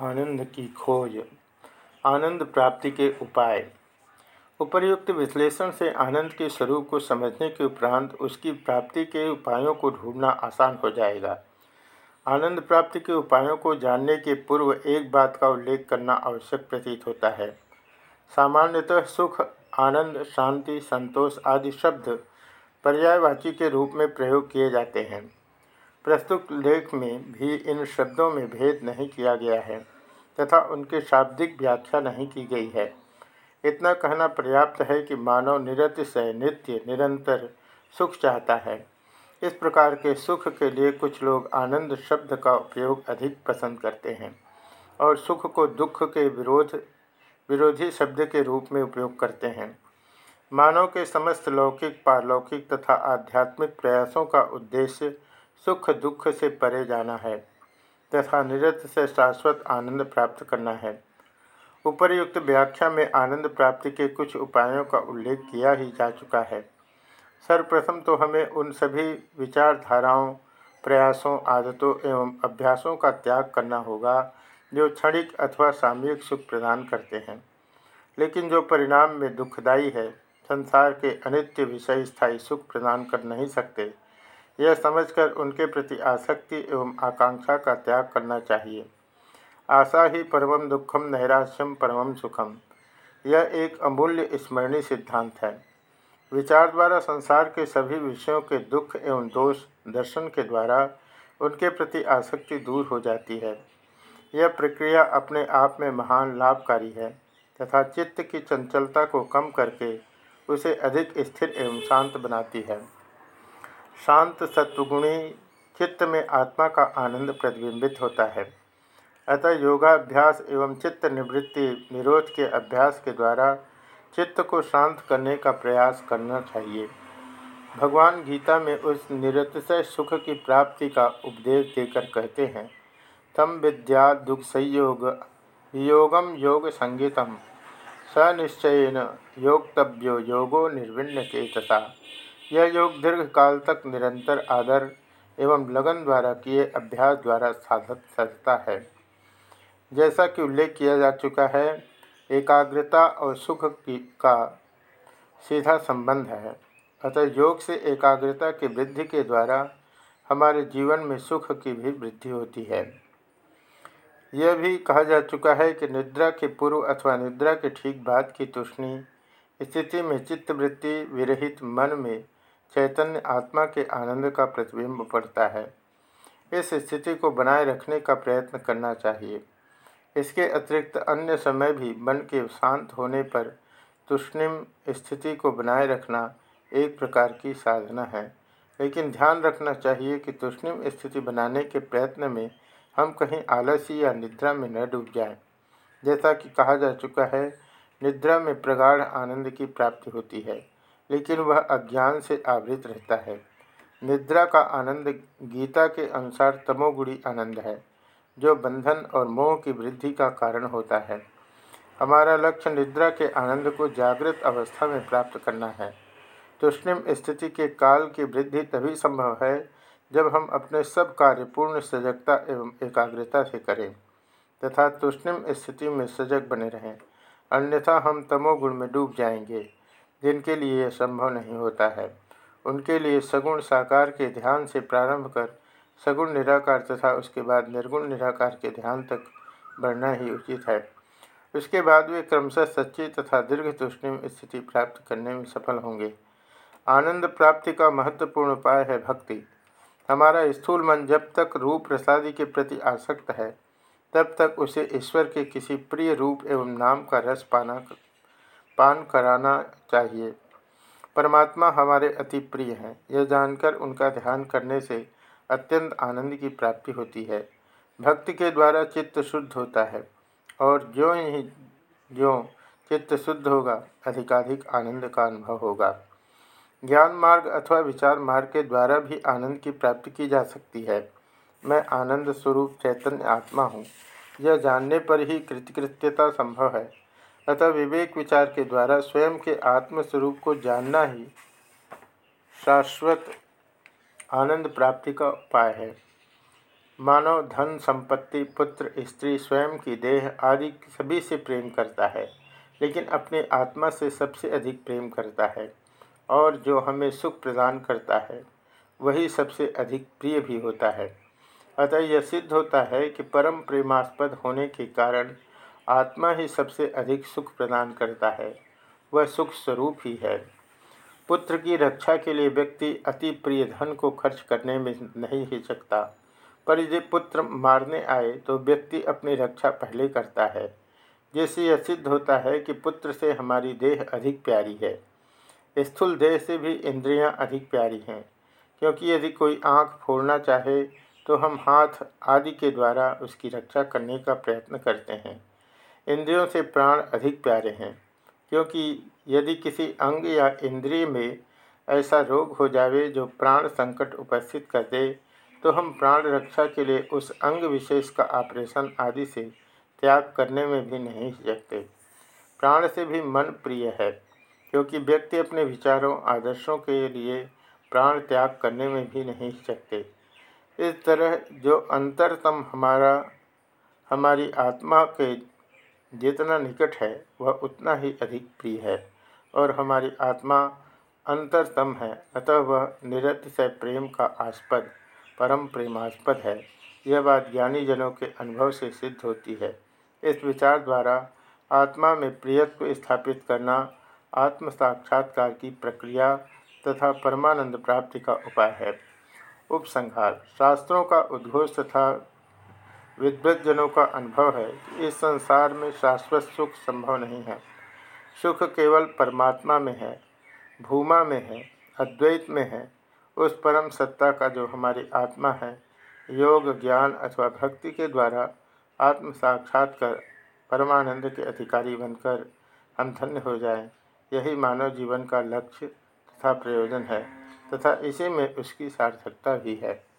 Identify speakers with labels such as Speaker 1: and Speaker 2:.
Speaker 1: आनंद की खोज। आनंद प्राप्ति के उपाय। उपर्युक्त विश्लेषण से आनंद के स्वरूप को समझने के उपरांत उसकी प्राप्ति के उपायों को ढूंढना आसान हो जाएगा। आनंद प्राप्ति के उपायों को जानने के पूर्व एक बात का उल्लेख करना आवश्यक प्रतीत होता है। सामान्यतः सुख, आनंद, शांति, संतोष आदि शब्द पर्यायवाची के रूप में प्रयोग किए जाते हैं। प्रस्तुत लेख में भी इन शब्दों में भेद नहीं किया गया है, तथा उनके शाब्दिक व्याख्या नहीं की गई है। इतना कहना पर्याप्त है कि मानव निरत से नित्य, निरंतर सुख चाहता है। इस प्रकार के सुख के लिए कुछ लोग आनंद शब्द का उपयोग अधिक पसंद करते हैं, और सुख को दुख के विरोध, विरोधी शब्द के रूप में उपयोग करते हैं। मानव के समस्त लौकिक, पारलौकिक तथा आध्यात्मिक प्रयासों का उद्देश्य सुख दुख से परे जाना है, तथा निरत से शाश्वत आनंद प्राप्त करना है। उपरयुक्त व्याख्या में आनंद प्राप्ति के कुछ उपायों का उल्लेख किया ही जा चुका है। सर्वप्रथम तो हमें उन सभी विचारधाराओं, प्रयासों, आदतों एवं अभ्यासों का त्याग करना होगा, जो क्षणिक अथवा सामयिक सुख प्रदान करते हैं। लेकिन जो परिणाम में दुखदायी है, संसार के अनित्य विषय स्थायी सुख प्रदान कर नहीं सकते। यह समझकर उनके प्रति आसक्ति एवं आकांक्षा का त्याग करना चाहिए। आशा ही परम दुखम नैराश्यम परम सुखम यह एक अमूल्य स्मरणीय सिद्धांत है। विचार द्वारा संसार के सभी विषयों के दुख एवं दोष दर्शन के द्वारा उनके प्रति आसक्ति दूर हो जाती है। यह प्रक्रिया अपने आप में महान लाभकारी है तथा चित्त की चंचलता को कम करके उसे अधिक स्थिर एवं शांत बनाती है। शांत सत्वगुणी चित्त में आत्मा का आनंद प्रतिबिंबित होता है। अतः योगाभ्यास एवं चित्त निवृत्ति निरोध के अभ्यास के द्वारा चित्त को शांत करने का प्रयास करना चाहिए। भगवान गीता में उस निरतय सुख की प्राप्ति का उपदेश देकर कहते हैं, तम विद्या दुख संयोग, योगम योग संगीतम, स निश्चयन योगतव्यो योगो निर्विण्य चेतसा यह योग दीर्घ काल तक निरंतर आदर एवं लगन द्वारा किए अभ्यास द्वारा साधक सजता है। जैसा कि उल्लेख किया जा चुका है, एकाग्रता और सुख की, का सीधा संबंध है। अतः योग से एकाग्रता की वृद्धि के द्वारा हमारे जीवन में सुख की भी वृद्धि होती है। यह भी कहा जा चुका है कि निद्रा के पूर्व अथवा निद्रा के ठीक बाद की तुष्णी स्थिति में चित्तवृत्ति विरहित मन में चैतन्य आत्मा के आनंद का प्रतिबिंब पड़ता है। इस स्थिति को बनाए रखने का प्रयत्न करना चाहिए। इसके अतिरिक्त अन्य समय भी मन के शांत होने पर तुष्णिम स्थिति को बनाए रखना एक प्रकार की साधना है। लेकिन ध्यान रखना चाहिए कि तुष्णिम स्थिति बनाने के प्रयत्न में हम कहीं आलसी या निद्रा में न डूब जाएँ। जैसा कि कहा जा चुका है, निद्रा में प्रगाढ़ आनंद की प्राप्ति होती है। लेकिन वह अज्ञान से आवृत रहता है। निद्रा का आनंद गीता के अनुसार तमोगुड़ी आनंद है, जो बंधन और मोह की वृद्धि का कारण होता है। हमारा लक्ष्य निद्रा के आनंद को जागृत अवस्था में प्राप्त करना है। तुष्णिम स्थिति के काल की वृद्धि तभी संभव है, जब हम अपने सब कार्य पूर्ण सजगता एवं एकाग्रता से करें, तथा तुष्णिम स्थिति में सजग बने रहें। अन्यथा हम तमोगुण में डूब जाएँगे। जिनके लिए यह संभव नहीं होता है। उनके लिए सगुण साकार के ध्यान से प्रारंभ कर, सगुण निराकार तथा उसके बाद निर्गुण निराकार के ध्यान तक बढ़ना ही उचित है। उसके बाद वे क्रमशः सच्ची तथा दीर्घ तुष्णिम स्थिति प्राप्त करने में सफल होंगे। आनंद प्राप्ति का महत्वपूर्ण उपाय है भक्ति। हमारा स्थूल मन जब तक रूप प्रसादी के प्रति आसक्त है, तब तक उसे ईश्वर के किसी प्रिय रूप एवं नाम का रस पाना पान कराना चाहिए। परमात्मा हमारे अति प्रिय हैं। यह जानकर उनका ध्यान करने से अत्यंत आनंद की प्राप्ति होती है। भक्ति के द्वारा चित्त शुद्ध होता है और जो ही जो चित्त शुद्ध होगा, अधिकाधिक आनंद का अनुभव होगा। ज्ञान मार्ग अथवा विचार मार्ग के द्वारा भी आनंद की प्राप्ति की जा सकती है। मैं आनंद स्वरूप चैतन्य आत्मा हूँ। यह जानने पर ही कृतकृत्यता संभव है। अतः विवेक विचार के द्वारा स्वयं के आत्मस्वरूप को जानना ही शाश्वत आनंद प्राप्ति का उपाय है। मानव धन संपत्ति पुत्र स्त्री स्वयं की देह आदि सभी से प्रेम करता है, लेकिन अपने आत्मा से सबसे अधिक प्रेम करता है और जो हमें सुख प्रदान करता है, वही सबसे अधिक प्रिय भी होता है। अतः यह सिद्ध होता है कि परम प्रेमास्पद होने के कारण आत्मा ही सबसे अधिक सुख प्रदान करता है, वह सुख स्वरूप ही है। पुत्र की रक्षा के लिए व्यक्ति अति प्रिय धन को खर्च करने में नहीं हिचकता। पर यदि पुत्र मारने आए तो व्यक्ति अपनी रक्षा पहले करता है। जैसे यह सिद्ध होता है कि पुत्र से हमारी देह अधिक प्यारी है। स्थूल देह से भी इंद्रियाँ अधिक प्यारी हैं। क्योंकि यदि कोई आँख फोड़ना चाहे तो हम हाथ आदि के द्वारा उसकी रक्षा करने का प्रयत्न करते हैं। इंद्रियों से प्राण अधिक प्यारे हैं, क्योंकि यदि किसी अंग या इंद्रिय में ऐसा रोग हो जावे जो प्राण संकट उपस्थित कर दे तो हम प्राण रक्षा के लिए उस अंग विशेष का ऑपरेशन आदि से त्याग करने में भी नहीं हिचकते प्राण से भी मन प्रिय है, क्योंकि व्यक्ति अपने विचारों, आदर्शों के लिए प्राण त्याग करने में भी नहीं हिचकते इस तरह जो अंतरतम हमारा, हमारी आत्मा के जितना निकट है, वह उतना ही अधिक प्रिय है और हमारी आत्मा अंतरतम है। अतः वह निरतिशय प्रेम का आस्पद, परम प्रेमास्पद है। यह बात ज्ञानी जनों के अनुभव से सिद्ध होती है। इस विचार द्वारा आत्मा में प्रियत्व स्थापित करना आत्म साक्षात्कार की प्रक्रिया तथा परमानंद प्राप्ति का उपाय है। उपसंहार, शास्त्रों का उद्घोष तथा विद्वजनों का अनुभव है कि इस संसार में शाश्वत सुख संभव नहीं है। सुख केवल परमात्मा में है, भूमा में है, अद्वैत में है। उस परम सत्ता का जो हमारी आत्मा है, योग, ज्ञान अथवा भक्ति के द्वारा आत्म साक्षात कर परमानंद के अधिकारी बनकर हम धन्य हो जाएँ, यही मानव जीवन का लक्ष्य तथा प्रयोजन है तथा इसी में उसकी सार्थकता भी है।